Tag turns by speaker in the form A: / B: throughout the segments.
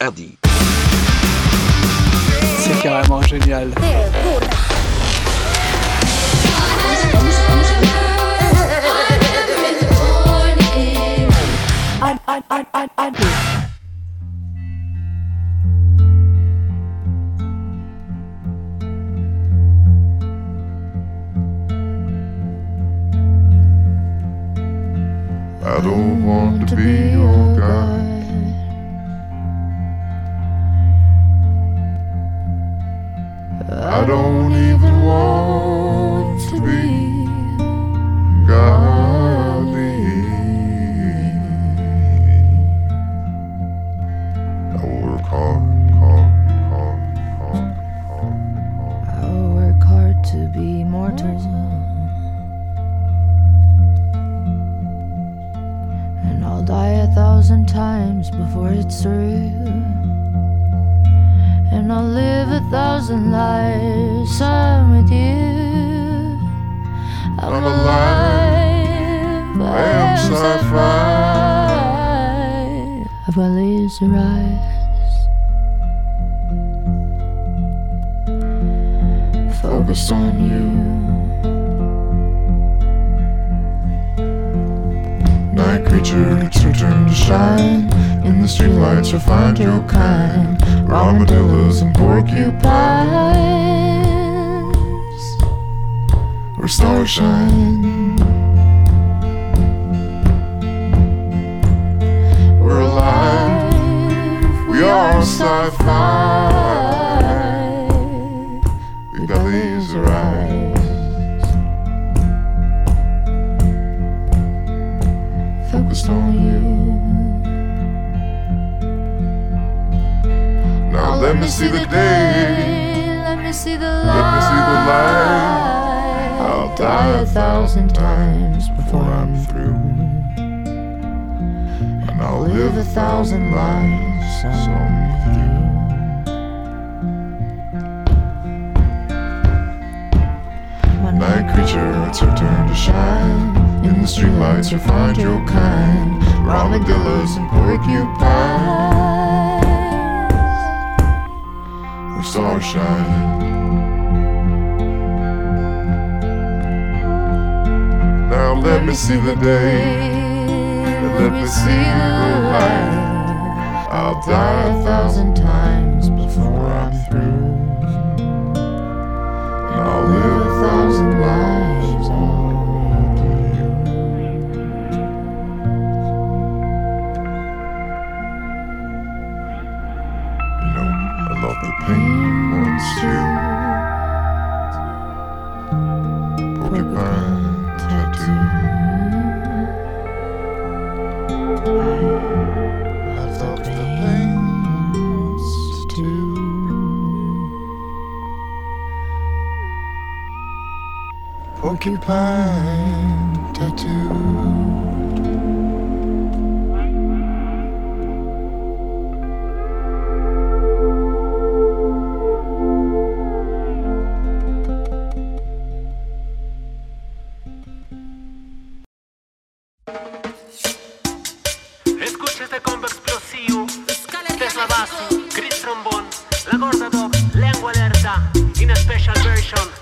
A: RD.
B: C'est carrément génial.
C: I don't want to be your guy. I don't even want
D: thousand lives I'm with you. I'm,
C: I'm alive.
D: alive.
C: I am sci-fi.
D: I've got laser eyes. Focused on you.
C: Night creature, your turn to shine. In the streetlights, you'll find your kind. Armadillos and porcupines. Where stars shine. We're alive. We are sci-fi. We've got laser eyes. Me see the day.
D: Let me see the
C: Let
D: light.
C: me see the light.
D: I'll die a thousand times before I'm through.
C: And I'll live a thousand lives some with you. Night creature, it's your turn to shine. In the streetlights, you'll find your kind. Armadillos and porcupines. Stars shine. Now let me see the day. Let me see the light. I'll die a thousand times
E: Escucha este combo explosivo. Tesla Basso, Chris Trombón, La Gorda Dog, Lengua Alerta, in a special version.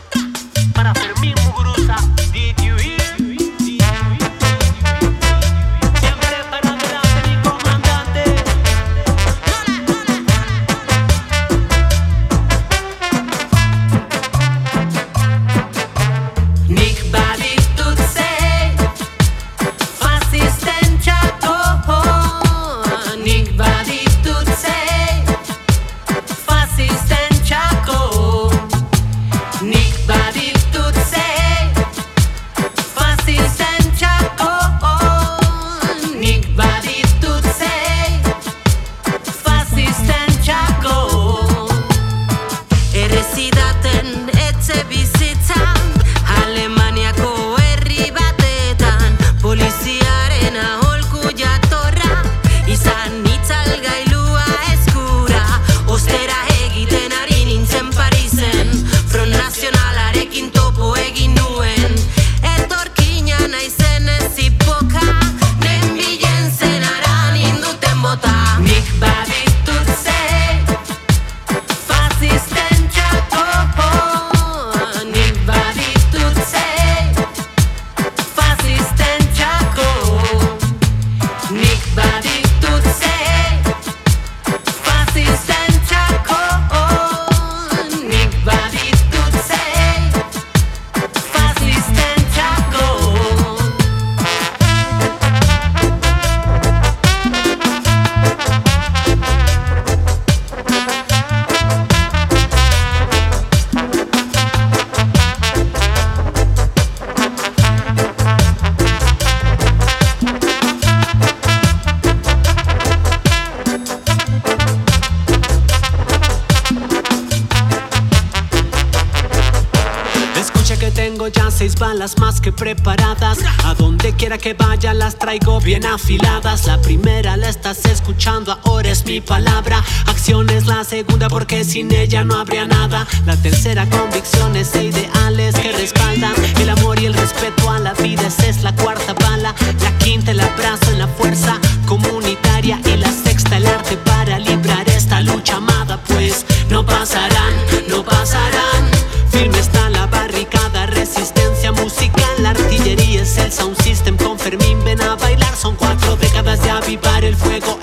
E: Preparadas. A donde quiera que vaya las traigo bien afiladas. La primera la estás escuchando, ahora es mi palabra. Acción es la segunda porque sin ella no habría nada. La tercera convicciones e ideales que respaldan el amor y el respeto a la vida. Esa es la cuarta bala. La quinta el abrazo en la fuerza comunitaria y la sexta el arte para librar esta lucha amada. Pues no pasarán. Avivar el fuego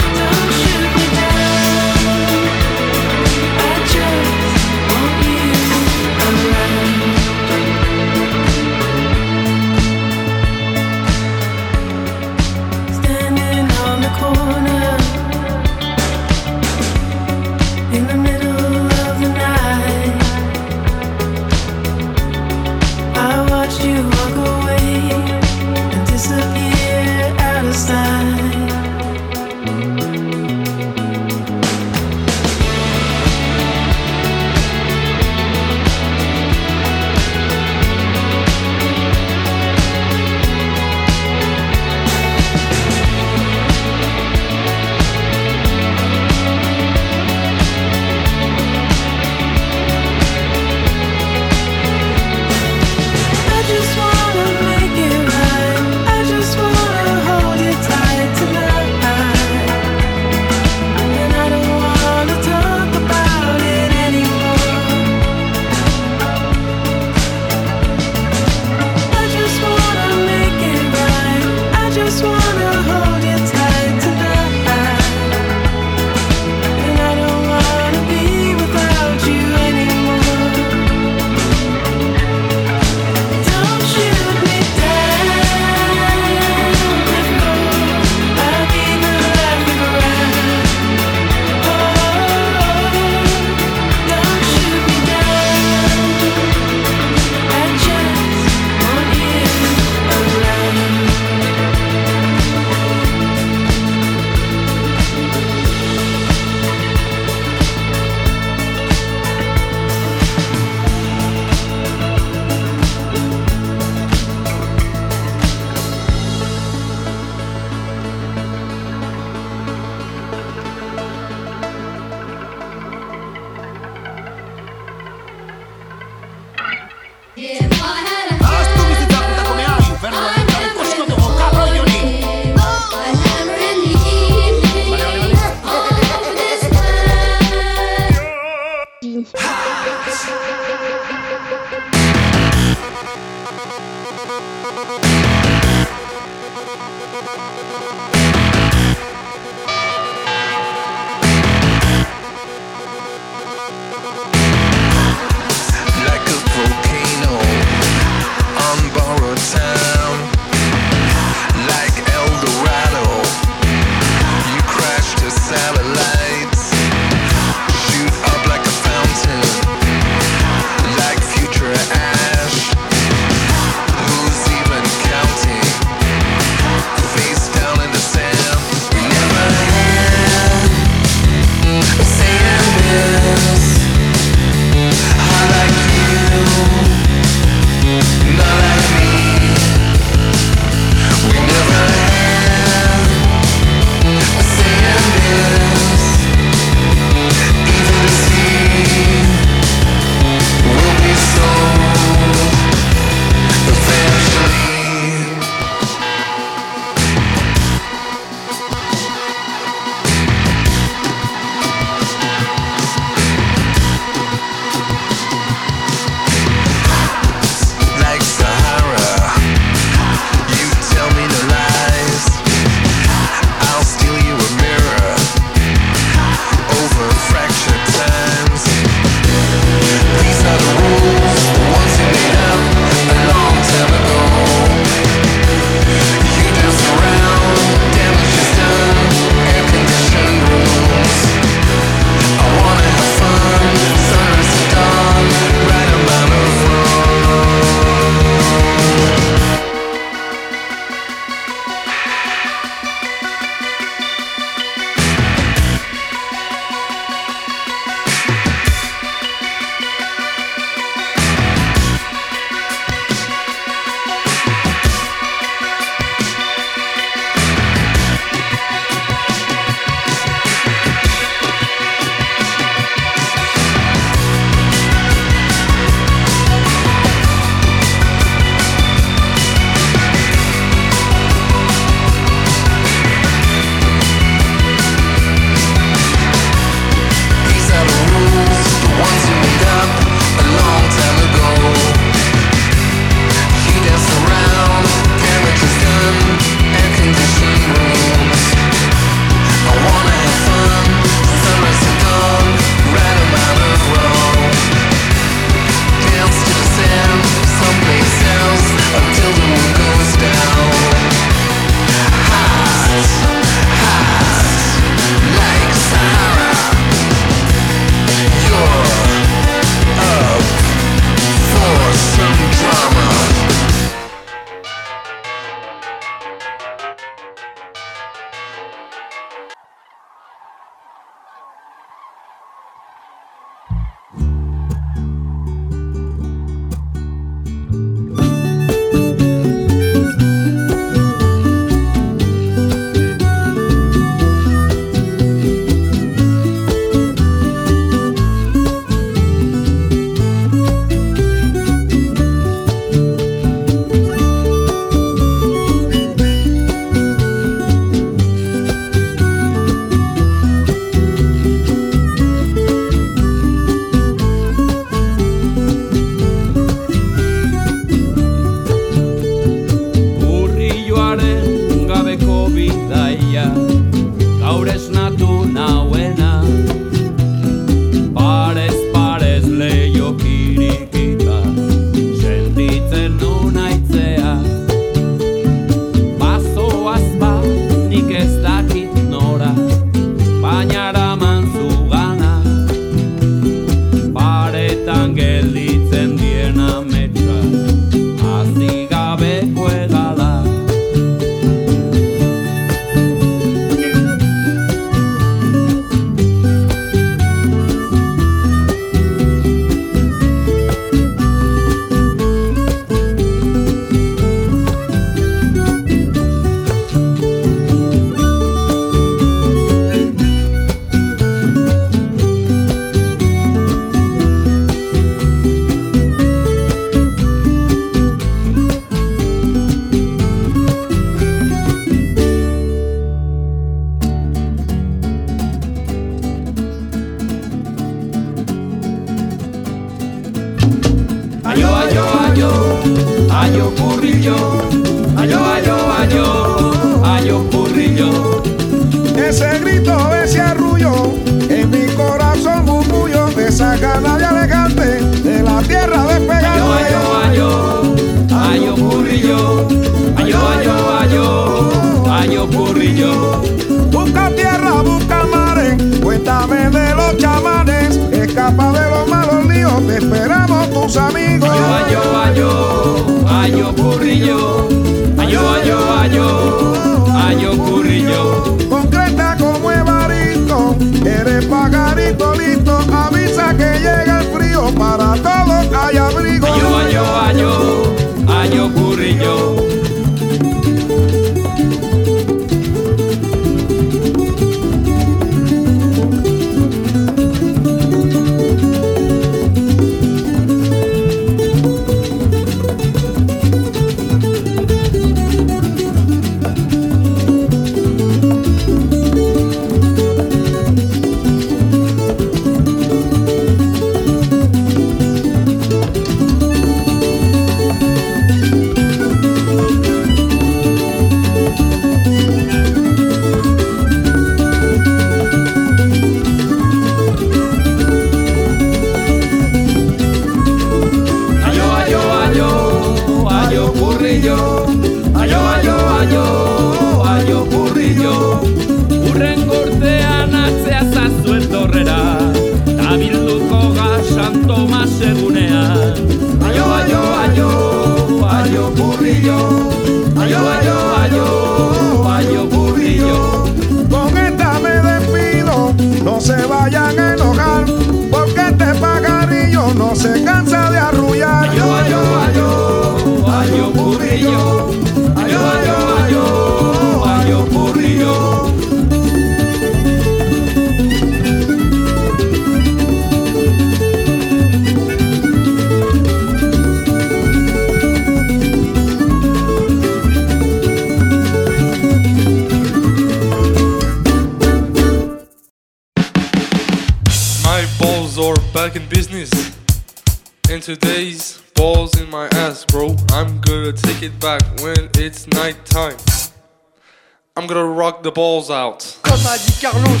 F: balls out.
G: Comme a dit Carlos,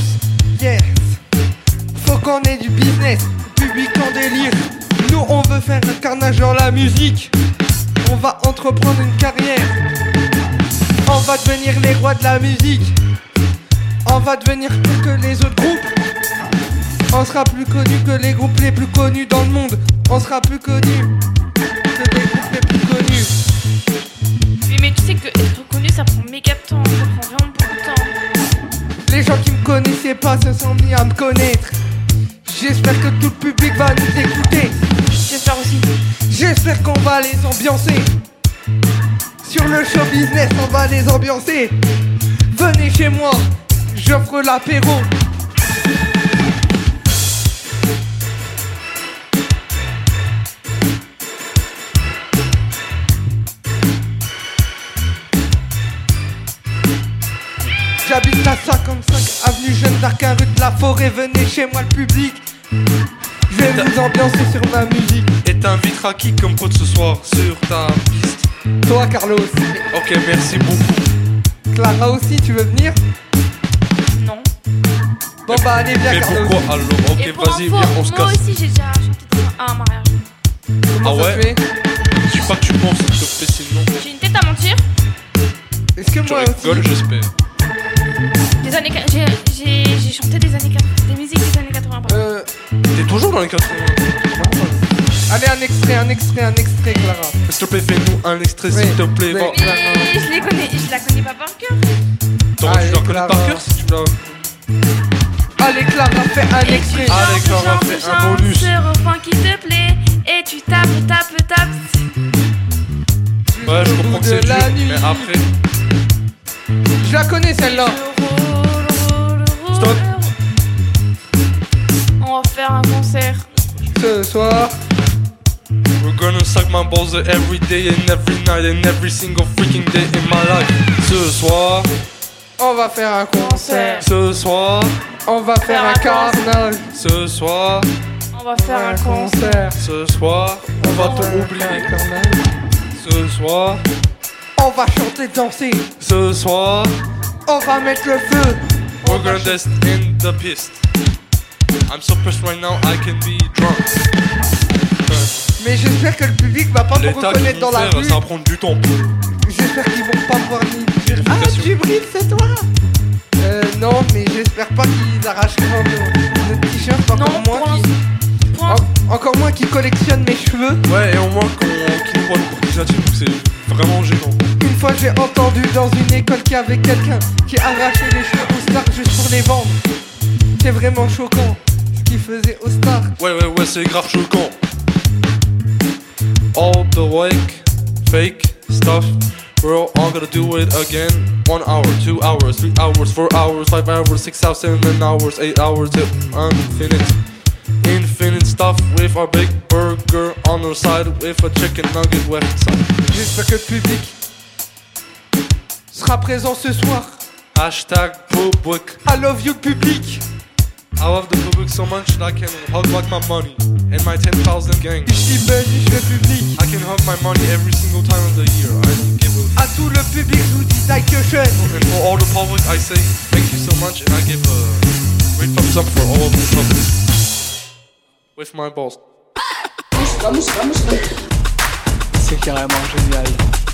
G: yes. Faut qu'on ait du business, public en délire. Nous on veut faire un carnage dans la musique. On va entreprendre une carrière. On va devenir les rois de la musique. On va devenir plus que les autres groupes. On sera plus connu que les groupes les plus connus dans le monde. On sera plus connu pas se sont mis à me connaître. J'espère que tout le public va nous écouter.
H: J'espère aussi.
G: J'espère qu'on va les ambiancer. Sur le show business, on va les ambiancer. Venez chez moi, j'offre l'apéro. J'habite à 55 avenue Jeune d'Arc, un rue de la Forêt. Venez chez moi, le public. Je vais vous ambiancer sur ma musique.
F: Et t'inviteras qui comme pote ce soir sur ta piste
G: Toi, Carlos.
F: Ok, merci beaucoup.
G: Clara aussi, tu veux venir?
H: Non.
G: Bon bah allez, viens,
F: Mais
G: Carlos.
F: pourquoi alors Ok,
H: Et pour
F: vas-y,
H: info,
F: viens, on se
H: moi
F: casse.
H: aussi j'ai déjà chanté dans un mariage.
G: Comment
F: Ah
G: ça
F: ouais?
G: se fait?
F: Je sais pas que tu penses, s'il te plaît, sinon.
H: J'ai une tête à mentir.
G: Est-ce que
F: Tu
G: moi
F: rigoles,
G: aussi
F: j'espère.
H: Des années, j'ai, j'ai, j'ai chanté des années 80, des musiques des années 80. pardon.
G: Euh,
F: T'es toujours dans les 80
G: Allez, un extrait, un extrait, un extrait, Clara.
F: S'il te plaît, fais-nous un extrait, s'il te plaît.
G: oui.
F: Va-
H: Mais je les connais, je la connais pas par cœur.
F: Attends,
G: Allez,
F: tu la connais
G: Clara.
F: par cœur si tu l'as.
G: Allez, Clara, fais un extrait.
F: Allez, Clara, fais un bonus.
H: ce refrain qui te plaît et tu tapes, tapes, tapes.
F: Ouais, je comprends que c'est dur,
G: nuit.
F: mais après.
G: Je la connais celle-là.
F: Stop.
H: On va faire un concert.
G: Ce soir,
F: We're gonna suck my balls every day and every night and every single freaking day in my life. Ce soir,
G: on va faire un concert.
F: ce soir,
G: On va faire un carnage.
F: ce soir,
H: On va faire un concert.
F: ce soir, on va te oublier. Ce soir,
G: On va chanter, danser.
F: ce soir,
G: On va mettre le feu.
F: we're gonna dance in the piste. I'm so pressed right now, I can be drunk.
G: Mais j'espère que le public va pas me
F: qu'ils
G: reconnaître dans la rue.
F: ça va prendre du temps.
G: J'espère qu'ils vont pas me voir ni dire Ah. Djibril, c'est toi Euh, non, mais j'espère pas qu'ils arracheront nos, nos t-shirts, encore
H: Non,
G: moins
H: pour
G: qu'ils- En, Encore moins qui collectionne mes cheveux.
F: Ouais, et au moins qu'on qu'il nous voit le courtisatif, donc c'est vraiment gênant.
G: Une fois j'ai entendu dans une école qu'il y avait quelqu'un qui arrachait les cheveux aux stars juste pour les vendre. C'est vraiment choquant ce qu'il faisait aux stars.
F: Ouais, ouais, ouais, c'est grave choquant. All the like, fake stuff. We're all gonna do it again. One hour, two hours, three hours, four hours, five hours, six hours, seven hours, eight hours, till infinite. Infinite stuff with our big burger on the side with a chicken nugget left side.
G: J'espère que le public sera présent ce soir.
F: Hashtag public.
G: I love you public.
F: I love the public so much that I can hug like my money and my 10,000 gang.
G: Ich liebe dich le public.
F: I can hug my money every single time of the year. I give a
G: À tout le public, je vous dis Dankeschön.
F: And for all the public, I say thank you so much, and I give a great thumbs up for all of the public. With my balls.
I: C'est carrément génial.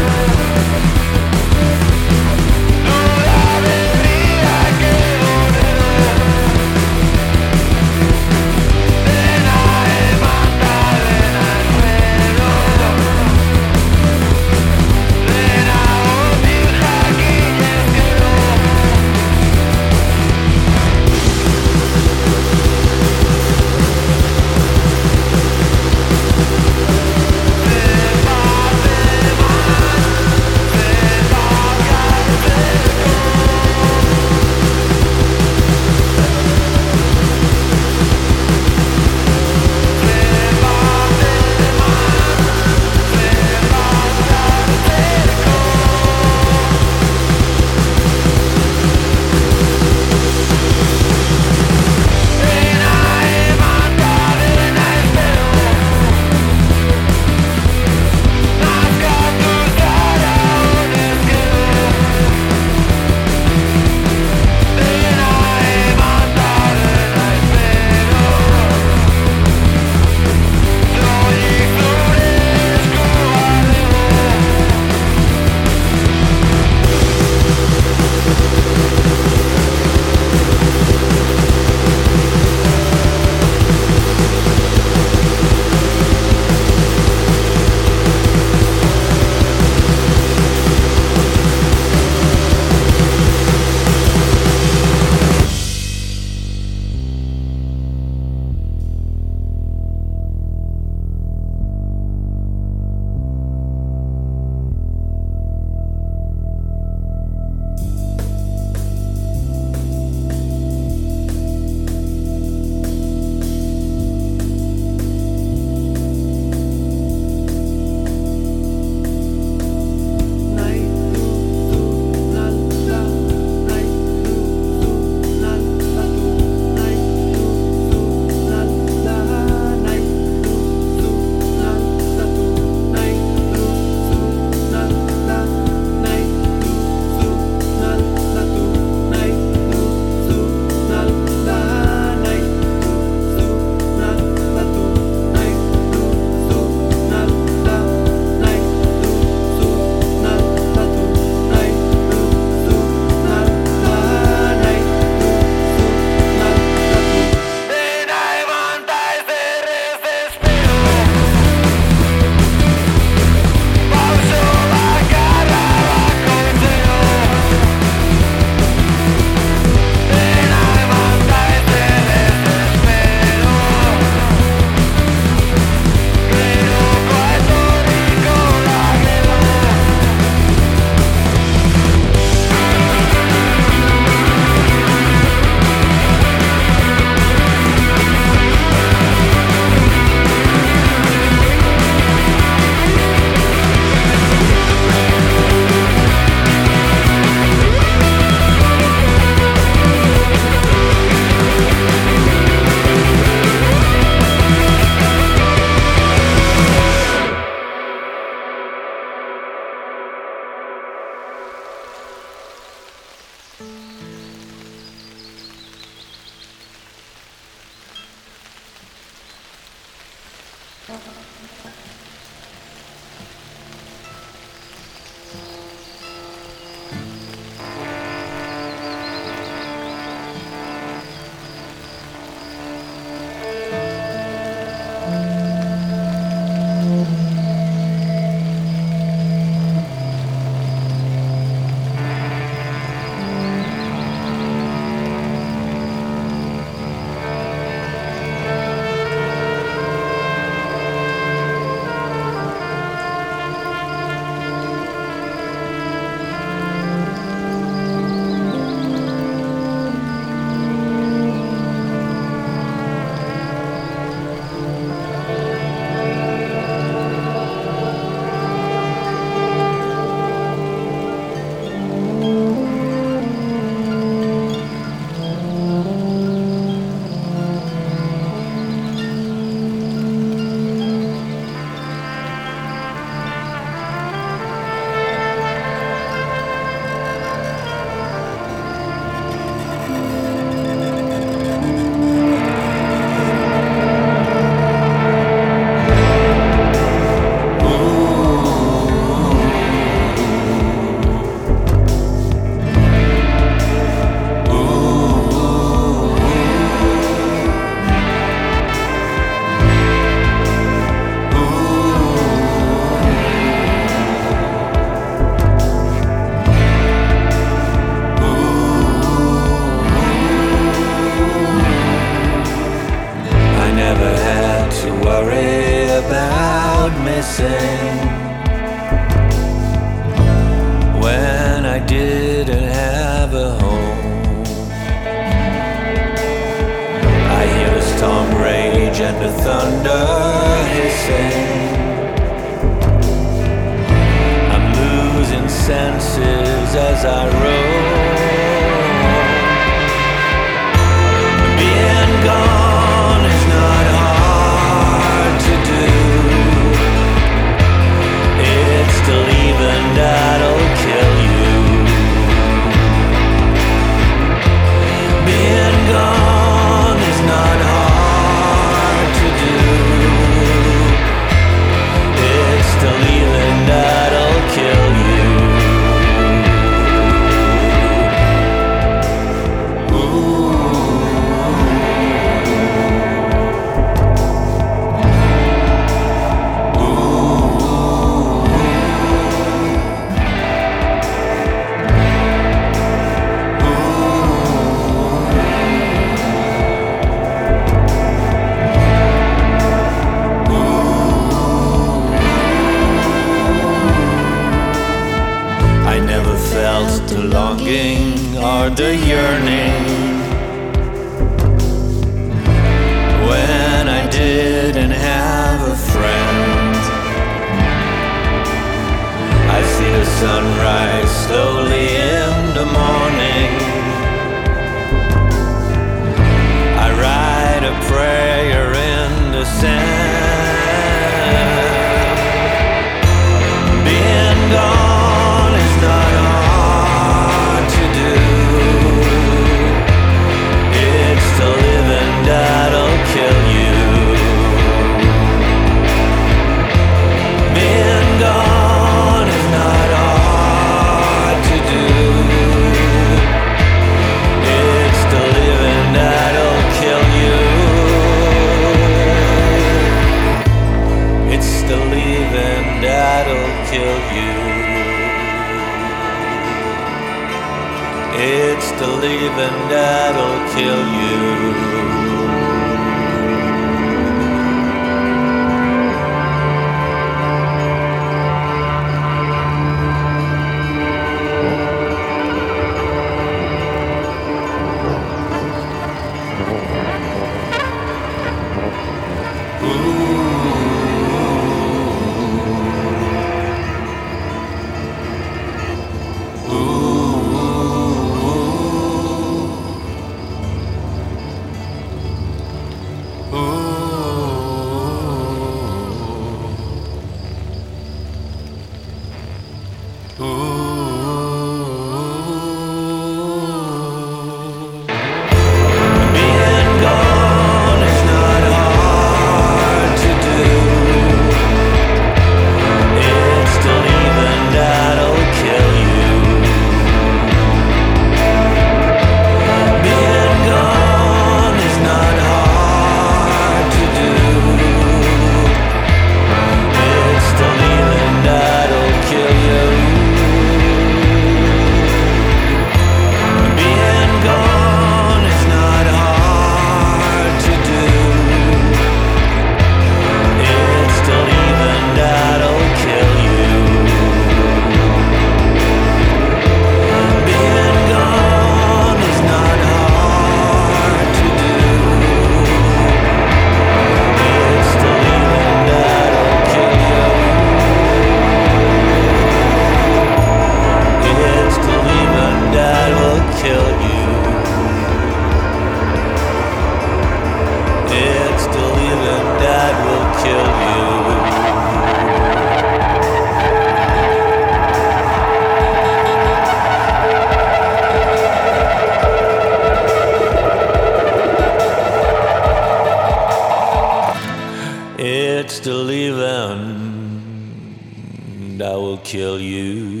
J: kill you.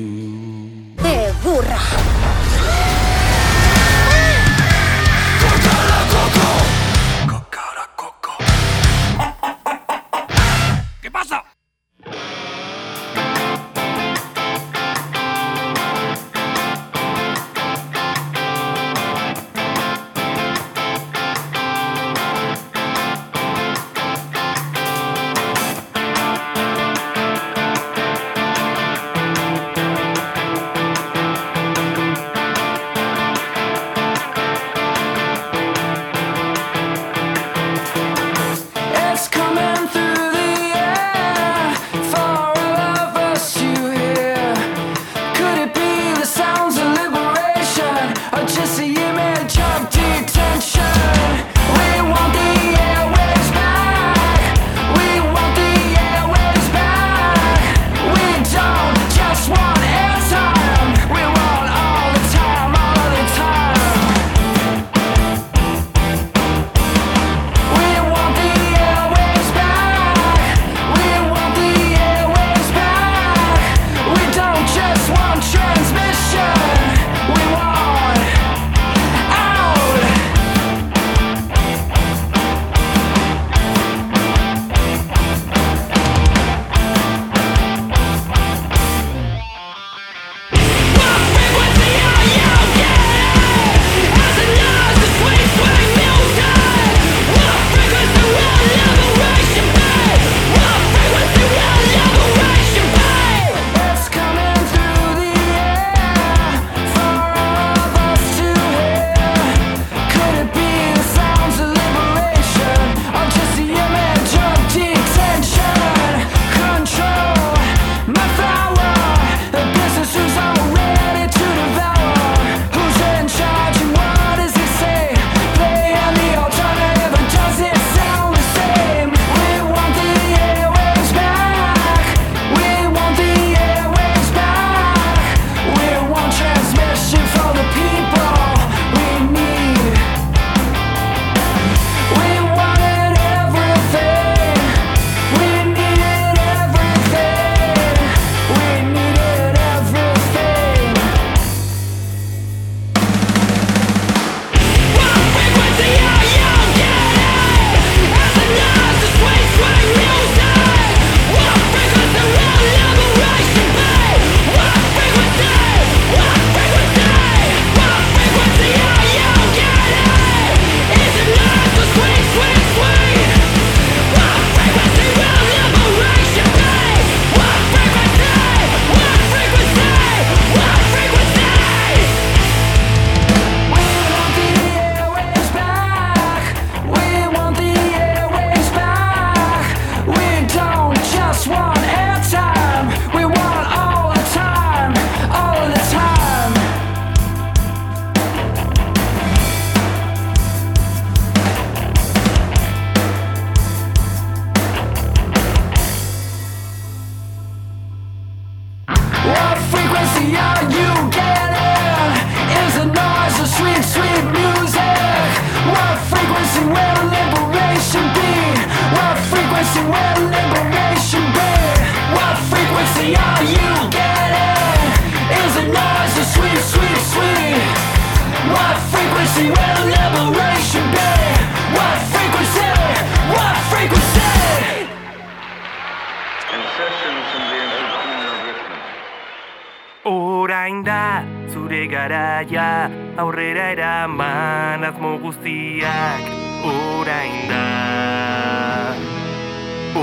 K: garaia aurrera eraman azmo guztiak orain da.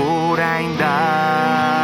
K: Orain da.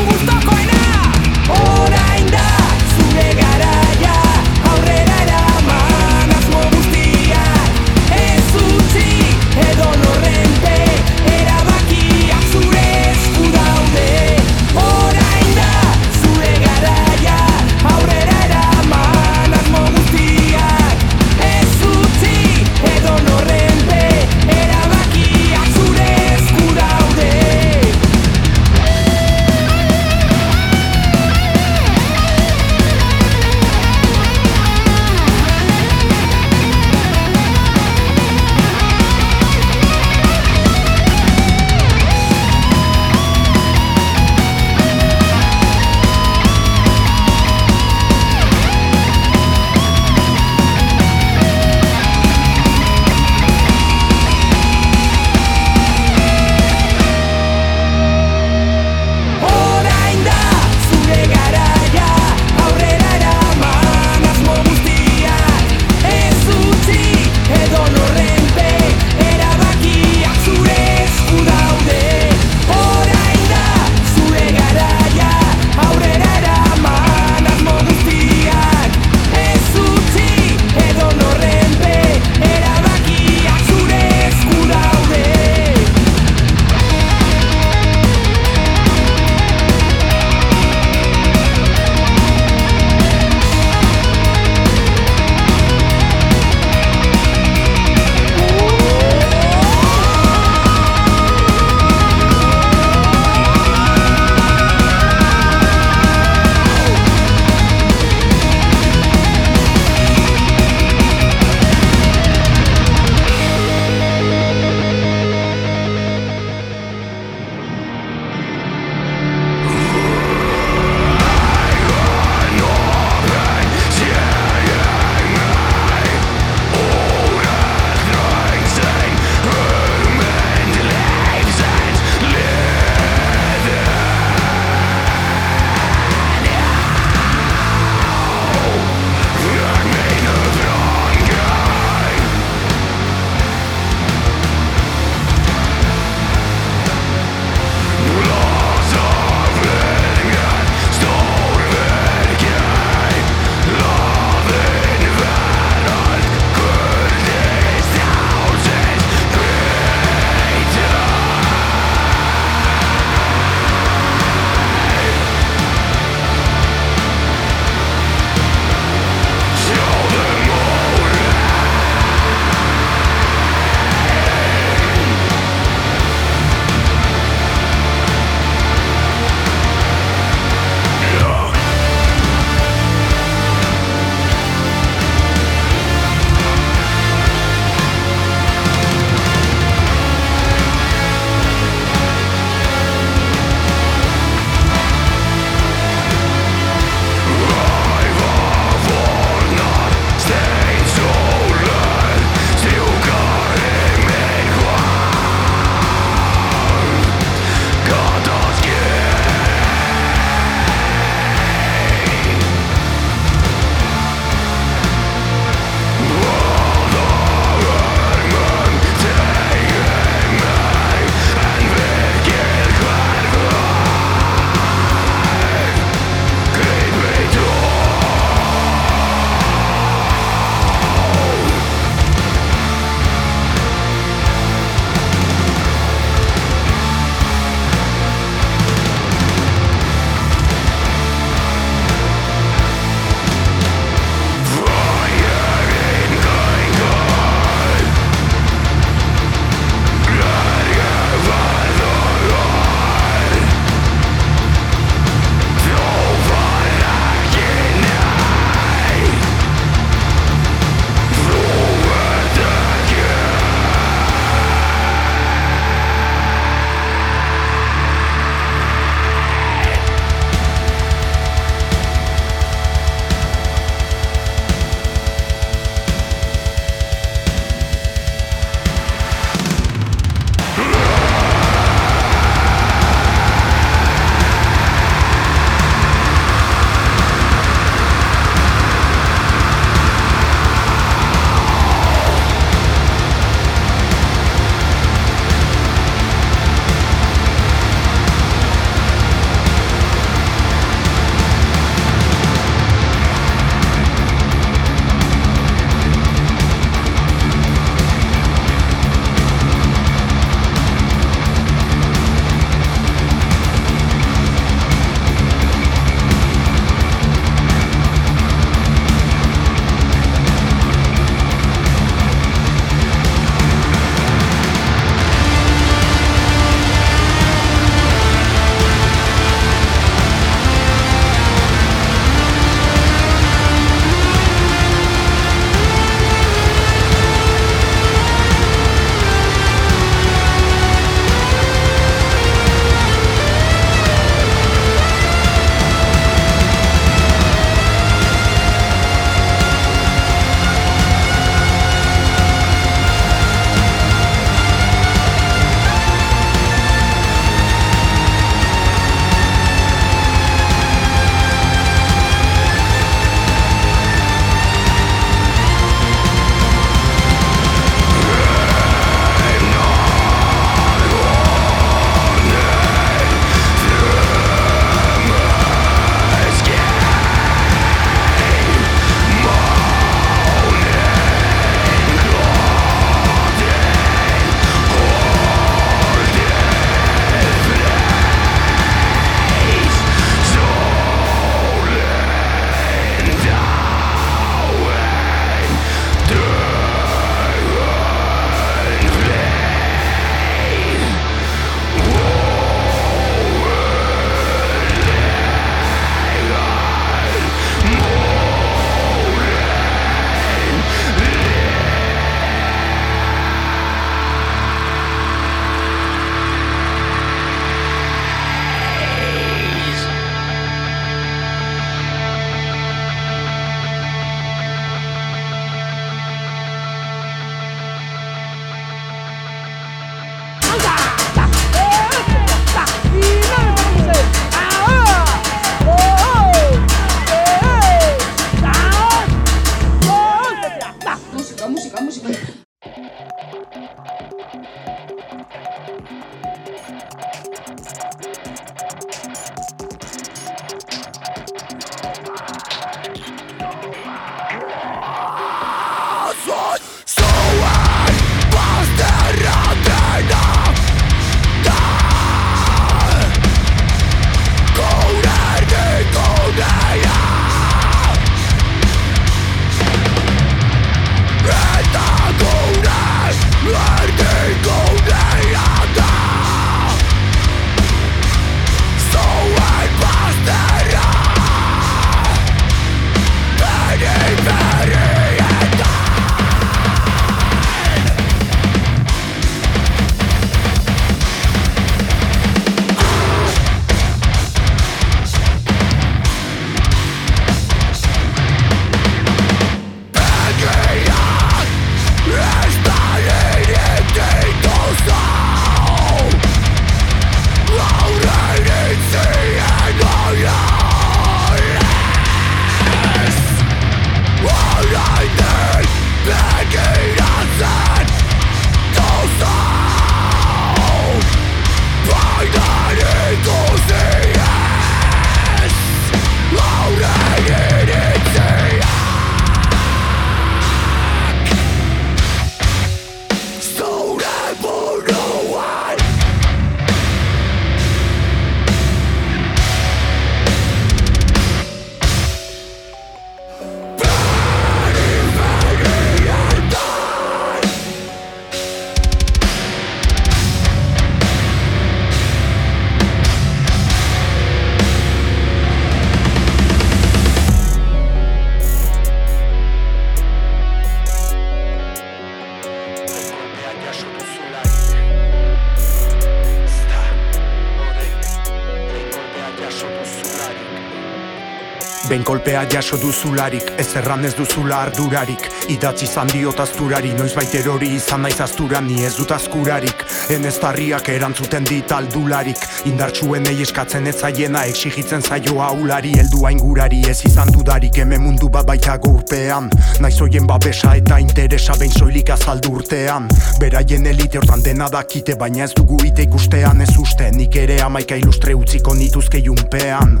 L: Kolpea jaso duzularik, ez erran ez duzula ardurarik. Idatzi izan diot azturari, noiz baiter hori izan naiz aztura Ni ez dut azkurarik, enez tarriak erantzuten dit aldularik. Indartsuen ei eskatzen ez zaiena, exigitzen zaio aulari Heldu aingurari ez izan dudarik, hemen mundu bat baita gurpean Naiz hoien babesa eta interesa behin soilik azaldu urtean. Beraien elite hortan dena dakite, baina ez dugu ite ikustean ez uste. Nik ere amaika ilustre utziko nituzke junpean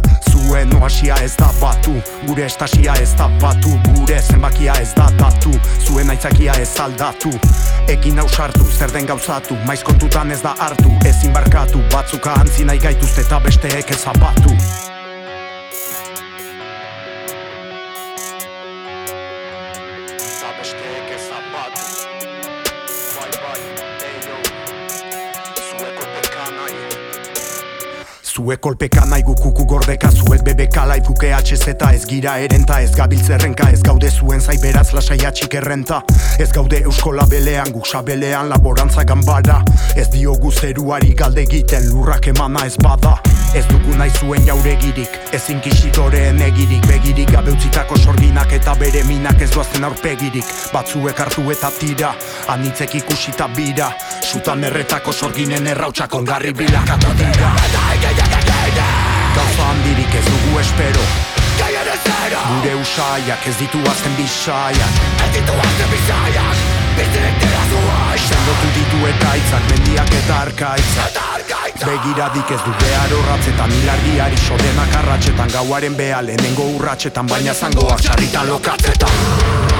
L: Zuen oasia ez da batu, gure estasia ez da batu Gure zenbakia ez da datu, zuen aitzakia ez aldatu Ekin ausartu, zer den gauzatu, maiz kontutan ez da hartu Ezin barkatu, batzuka antzi nahi gaituzte eta besteek ez Zuek kolpeka nahi gukuku gordeka Zuek bebeka laif guke HZ ez gira erenta Ez gabiltzerrenka ez gaude zuen zai beraz lasai atxik errenta Ez gaude euskola belean guk sabelean laborantza ganbara. Ez diogu zeruari galde egiten lurrak emana ez bada. Ez dugu nahi zuen jauregirik, ez inkisitoreen egirik. Begirik gabe utzitako sorginak eta bere minak ez duazten aurpegirik. Batzuek hartu eta tira, anitzek ikusita bira. Sutan erretako sorginen errautsak ongarri bilakatu dira handirik ez dugu espero Gure usaiak ez ditu azten bisaiak. Ez ditu azten bisaiak! Biztirik dira zuai! Sendotu ditu eta itzak, mendiak eta arkaitzak. Begiradik ez du behar horratzetan Ilargiari sodenak arratxetan Gauaren beha lehenengo urratxetan Baina zangoak sarritan lokatzetan